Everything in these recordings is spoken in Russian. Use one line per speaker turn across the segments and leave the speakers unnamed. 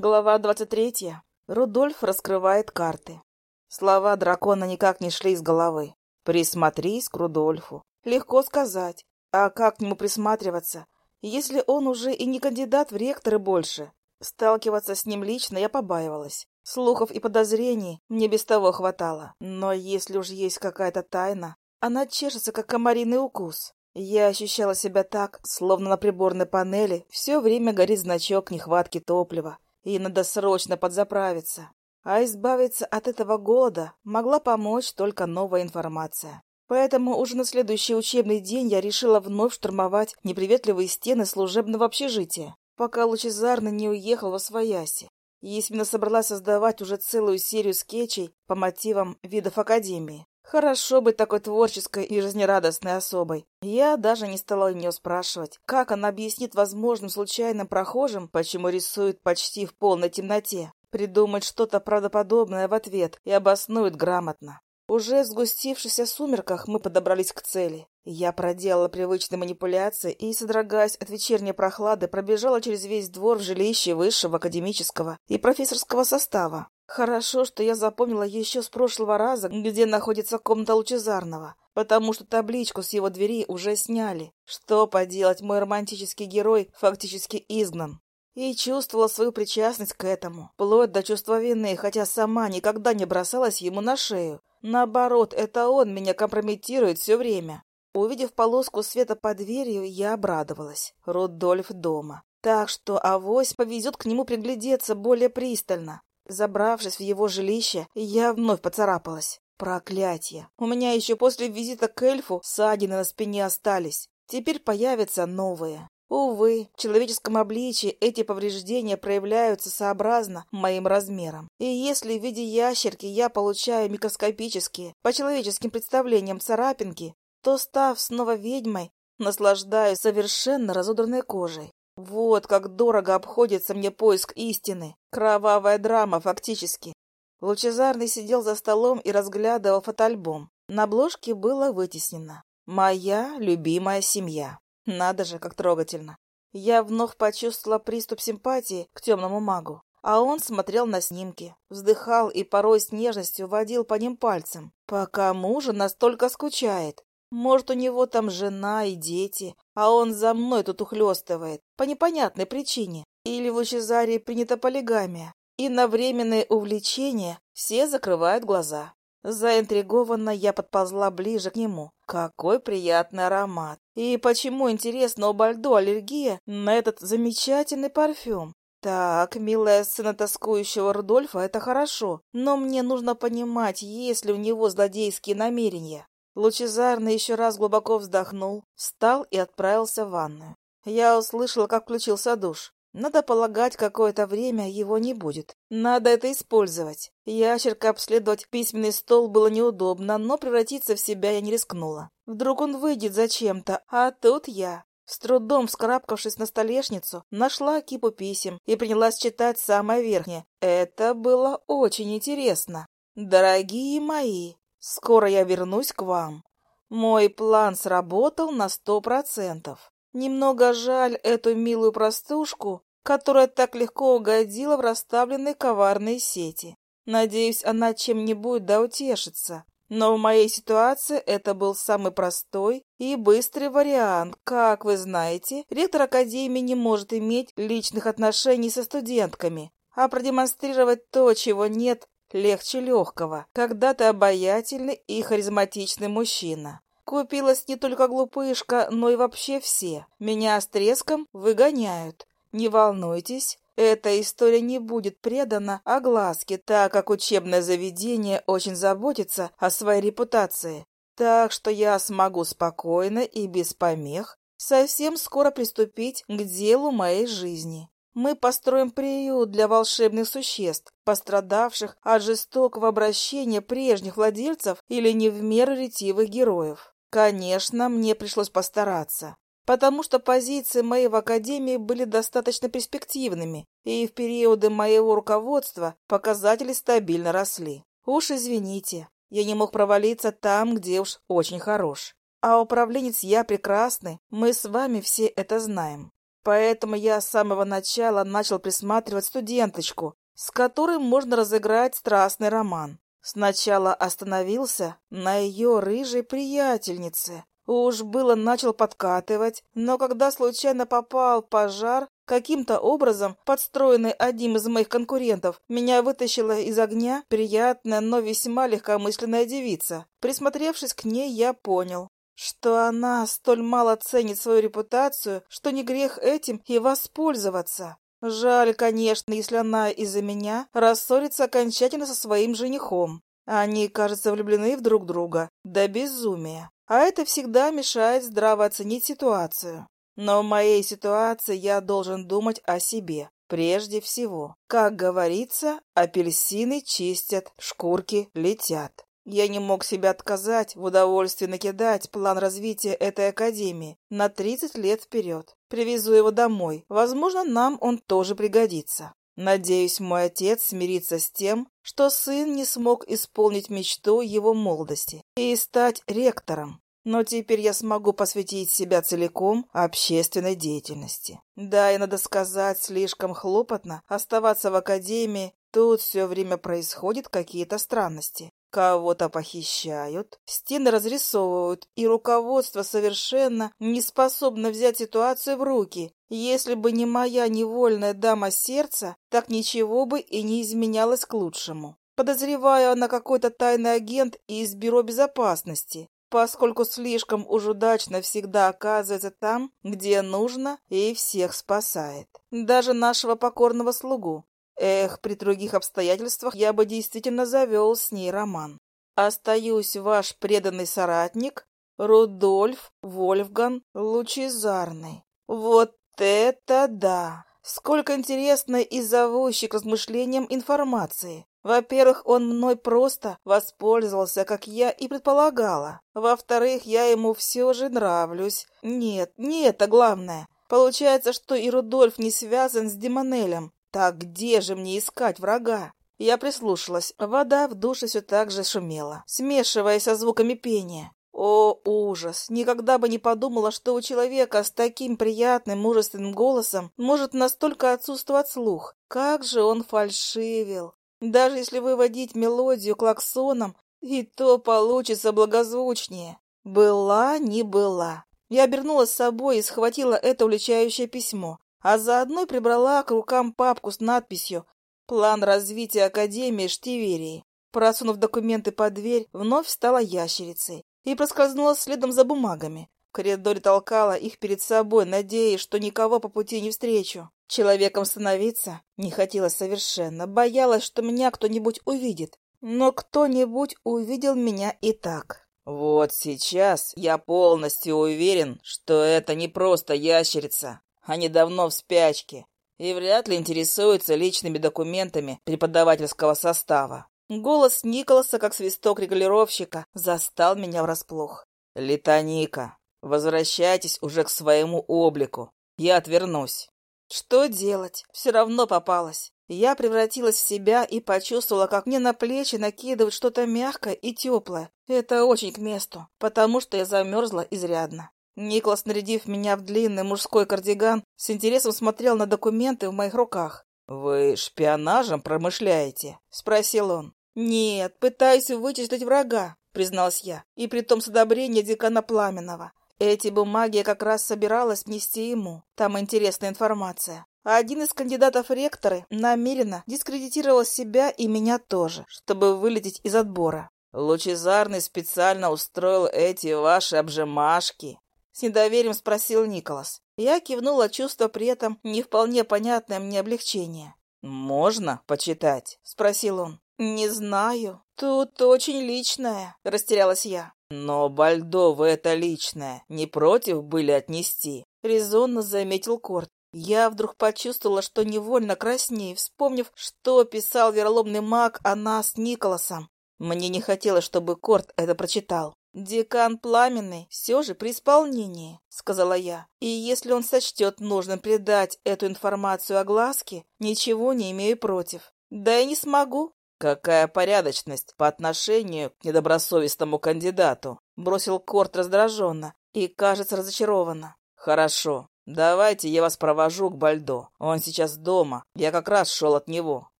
Глава двадцать третья. Рудольф раскрывает карты. Слова дракона никак не шли из головы. «Присмотрись к Рудольфу». Легко сказать. А как к нему присматриваться, если он уже и не кандидат в ректоры больше? Сталкиваться с ним лично я побаивалась. Слухов и подозрений мне без того хватало. Но если уж есть какая-то тайна, она чешется, как комариный укус. Я ощущала себя так, словно на приборной панели все время горит значок нехватки топлива и надо срочно подзаправиться. А избавиться от этого голода могла помочь только новая информация. Поэтому уже на следующий учебный день я решила вновь штурмовать неприветливые стены служебного общежития, пока Лучезарный не уехал во свояси. Есмина собралась создавать уже целую серию скетчей по мотивам видов Академии. Хорошо быть такой творческой и жизнерадостной особой. Я даже не стала у нее спрашивать, как она объяснит возможным случайным прохожим, почему рисует почти в полной темноте. Придумать что-то правдоподобное в ответ и обоснует грамотно. Уже в сгустившихся сумерках мы подобрались к цели. Я проделала привычные манипуляции и, содрогаясь от вечерней прохлады, пробежала через весь двор в жилище высшего академического и профессорского состава. Хорошо, что я запомнила еще с прошлого раза, где находится комната Лучезарного, потому что табличку с его двери уже сняли. Что поделать, мой романтический герой фактически изгнан. И чувствовала свою причастность к этому, вплоть до чувства вины, хотя сама никогда не бросалась ему на шею. Наоборот, это он меня компрометирует все время. Увидев полоску света под дверью, я обрадовалась. Рудольф дома. Так что авось повезет к нему приглядеться более пристально. Забравшись в его жилище, я вновь поцарапалась. Проклятье! У меня еще после визита к эльфу ссадины на спине остались. Теперь появятся новые. Увы, в человеческом обличии эти повреждения проявляются сообразно моим размерам. И если в виде ящерки я получаю микроскопические, по человеческим представлениям царапинки, то, став снова ведьмой, наслаждаюсь совершенно разодранной кожей. Вот как дорого обходится мне поиск истины. Кровавая драма, фактически. Лучезарный сидел за столом и разглядывал фотоальбом. На обложке было вытеснено «Моя любимая семья». Надо же, как трогательно. Я вновь почувствовала приступ симпатии к темному магу. А он смотрел на снимки, вздыхал и порой с нежностью водил по ним пальцем. По кому же настолько скучает? Может, у него там жена и дети, а он за мной тут ухлёстывает, по непонятной причине. Или в Лучезарии принята полигамия, и на временное увлечение все закрывают глаза. Заинтригованно я подползла ближе к нему. Какой приятный аромат! И почему, интересно, у Бальдо аллергия на этот замечательный парфюм? Так, милая сына тоскующего Рудольфа, это хорошо, но мне нужно понимать, есть ли у него злодейские намерения. Лучезарный еще раз глубоко вздохнул, встал и отправился в ванную. Я услышала, как включился душ. Надо полагать, какое-то время его не будет. Надо это использовать. Ящерка обследовать письменный стол было неудобно, но превратиться в себя я не рискнула. Вдруг он выйдет зачем-то, а тут я. С трудом вскарабкавшись на столешницу, нашла кипу писем и принялась читать самое верхнее. Это было очень интересно. «Дорогие мои, Скоро я вернусь к вам. Мой план сработал на сто процентов. Немного жаль эту милую простушку, которая так легко угодила в расставленные коварные сети. Надеюсь, она чем-нибудь да утешится. Но в моей ситуации это был самый простой и быстрый вариант. Как вы знаете, ректор Академии не может иметь личных отношений со студентками, а продемонстрировать то, чего нет, Легче легкого, когда ты обаятельный и харизматичный мужчина. Купилась не только глупышка, но и вообще все. Меня с треском выгоняют. Не волнуйтесь, эта история не будет предана огласке, так как учебное заведение очень заботится о своей репутации. Так что я смогу спокойно и без помех совсем скоро приступить к делу моей жизни. Мы построим приют для волшебных существ, пострадавших от жестокого обращения прежних владельцев или не в меру ретивых героев. Конечно, мне пришлось постараться, потому что позиции моей в Академии были достаточно перспективными, и в периоды моего руководства показатели стабильно росли. Уж извините, я не мог провалиться там, где уж очень хорош. А управленец я прекрасный, мы с вами все это знаем. Поэтому я с самого начала начал присматривать студенточку, с которой можно разыграть страстный роман. Сначала остановился на ее рыжей приятельнице. Уж было начал подкатывать, но когда случайно попал пожар, каким-то образом, подстроенный одним из моих конкурентов, меня вытащила из огня приятная, но весьма легкомысленная девица. Присмотревшись к ней, я понял, что она столь мало ценит свою репутацию, что не грех этим и воспользоваться. Жаль, конечно, если она из-за меня рассорится окончательно со своим женихом. Они, кажется, влюблены в друг друга до безумия, а это всегда мешает здраво оценить ситуацию. Но в моей ситуации я должен думать о себе. Прежде всего, как говорится, апельсины чистят, шкурки летят. Я не мог себе отказать в удовольствии накидать план развития этой академии на 30 лет вперед. Привезу его домой. Возможно, нам он тоже пригодится. Надеюсь, мой отец смирится с тем, что сын не смог исполнить мечту его молодости и стать ректором. Но теперь я смогу посвятить себя целиком общественной деятельности. Да, и надо сказать, слишком хлопотно оставаться в академии. Тут все время происходят какие-то странности. Кого-то похищают, стены разрисовывают, и руководство совершенно не способно взять ситуацию в руки. Если бы не моя невольная дама сердца, так ничего бы и не изменялось к лучшему. Подозреваю, она какой-то тайный агент из Бюро безопасности, поскольку слишком уж удачно всегда оказывается там, где нужно, и всех спасает. Даже нашего покорного слугу. Эх, при других обстоятельствах я бы действительно завел с ней роман. Остаюсь ваш преданный соратник Рудольф Вольфган Лучезарный. Вот это да! Сколько интересной и зовущей к размышлениям информации. Во-первых, он мной просто воспользовался, как я и предполагала. Во-вторых, я ему все же нравлюсь. Нет, не это главное. Получается, что и Рудольф не связан с Демонелем. Так где же мне искать врага? Я прислушалась. Вода в душе все так же шумела, смешиваясь со звуками пения. О, ужас! Никогда бы не подумала, что у человека с таким приятным, мужественным голосом может настолько отсутствовать слух. Как же он фальшивил! Даже если выводить мелодию клаксоном, и то получится благозвучнее. Была, не была. Я обернулась с собой и схватила это уличающее письмо а заодно прибрала к рукам папку с надписью «План развития Академии Штиверии». Просунув документы под дверь, вновь стала ящерицей и проскользнула следом за бумагами. В коридоре толкала их перед собой, надеясь, что никого по пути не встречу. Человеком становиться не хотела совершенно, боялась, что меня кто-нибудь увидит. Но кто-нибудь увидел меня и так. Вот сейчас я полностью уверен, что это не просто ящерица, они давно в спячке и вряд ли интересуются личными документами преподавательского состава. Голос Николаса, как свисток регулировщика, застал меня врасплох. «Литоника, возвращайтесь уже к своему облику. Я отвернусь». Что делать? Все равно попалась. Я превратилась в себя и почувствовала, как мне на плечи накидывают что-то мягкое и теплое. Это очень к месту, потому что я замерзла изрядно. Никлас, нарядив меня в длинный мужской кардиган, с интересом смотрел на документы в моих руках. «Вы шпионажем промышляете?» — спросил он. «Нет, пытаюсь вычислить врага», — призналась я, и притом с одобрения декана Пламенного. Эти бумаги я как раз собиралась внести ему. Там интересная информация. Один из кандидатов ректоры намеренно дискредитировал себя и меня тоже, чтобы вылететь из отбора. Лучезарный специально устроил эти ваши обжимашки, с недоверием спросил Николас. Я кивнула, чувство при этом не вполне понятное мне облегчение. «Можно почитать?» — спросил он. «Не знаю. Тут очень личное», — растерялась я. «Но Бальдо это личное не против были отнести?» — резонно заметил Корт. Я вдруг почувствовала, что невольно краснею, вспомнив, что писал вероломный маг о нас с Николасом. Мне не хотелось, чтобы Корт это прочитал. «Декан Пламенный все же при исполнении», — сказала я. «И если он сочтет нужным придать эту информацию огласке, ничего не имею против. Да и не смогу». «Какая порядочность по отношению к недобросовестному кандидату», — бросил Корт раздраженно и, кажется, разочарованно. «Хорошо, Давайте я вас провожу к Бальдо. Он сейчас дома. Я как раз шел от него».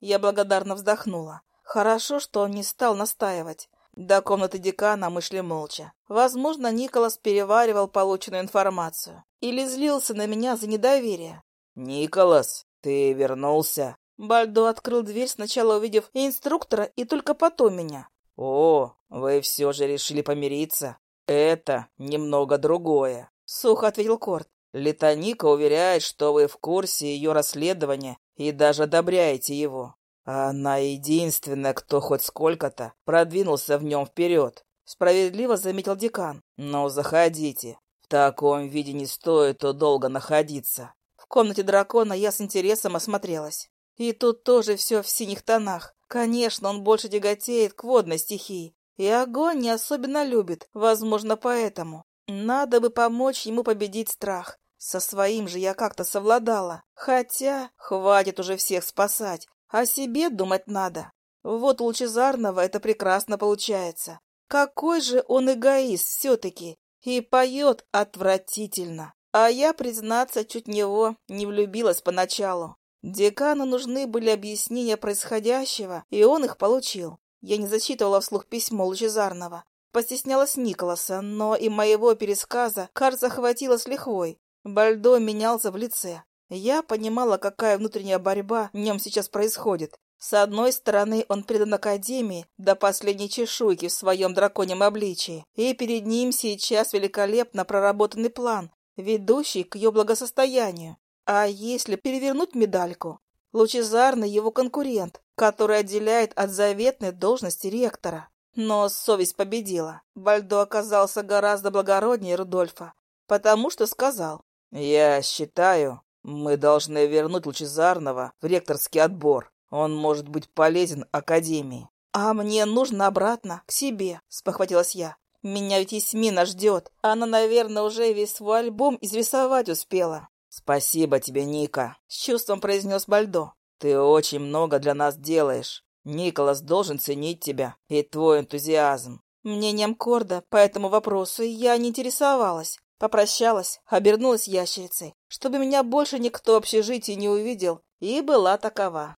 Я благодарно вздохнула. Хорошо, что он не стал настаивать. До комнаты декана мы шли молча. Возможно, Николас переваривал полученную информацию. Или злился на меня за недоверие. «Николас, ты вернулся?» Бальдо открыл дверь, сначала увидев инструктора, и только потом меня. «О, вы все же решили помириться? Это немного другое», — сухо ответил Корт. «Летоника уверяет, что вы в курсе ее расследования и даже одобряете его. Она единственная, кто хоть сколько-то продвинулся в нем вперед. Справедливо заметил декан. Но заходите. В таком виде не стоит то долго находиться. В комнате дракона я с интересом осмотрелась. И тут тоже все в синих тонах. Конечно, он больше тяготеет к водной стихии. И огонь не особенно любит, возможно, поэтому. Надо бы помочь ему победить страх. Со своим же я как-то совладала. Хотя, хватит уже всех спасать. О себе думать надо. Вот у Лучезарного это прекрасно получается. Какой же он эгоист все-таки. И поет отвратительно. А я, признаться, чуть в него не влюбилась поначалу. Декану нужны были объяснения происходящего, и он их получил. Я не зачитывала вслух письмо Лучезарного. Постеснялась Николаса, но и моего пересказа, кажется, хватило с лихвой. Бальдо менялся в лице. Я понимала, какая внутренняя борьба в нем сейчас происходит. С одной стороны, он предан Академии до последней чешуйки в своем драконьем обличии, и перед ним сейчас великолепно проработанный план, ведущий к ее благосостоянию. А если перевернуть медальку? Лучезарный его конкурент, который отделяет от заветной должности ректора. Но совесть победила. Бальдо оказался гораздо благороднее Рудольфа, потому что сказал, «Я считаю, мы должны вернуть Лучезарного в ректорский отбор. Он может быть полезен Академии. А мне нужно обратно, к себе, спохватилась я. Меня ведь Есмина ждет. Она, наверное, уже весь свой альбом изрисовать успела. Спасибо тебе, Ника, с чувством произнес Бальдо. Ты очень много для нас делаешь. Николас должен ценить тебя и твой энтузиазм. Мнением Корда по этому вопросу я не интересовалась. Попрощалась, обернулась ящерицей, чтобы меня больше никто в общежитии не увидел, и была такова.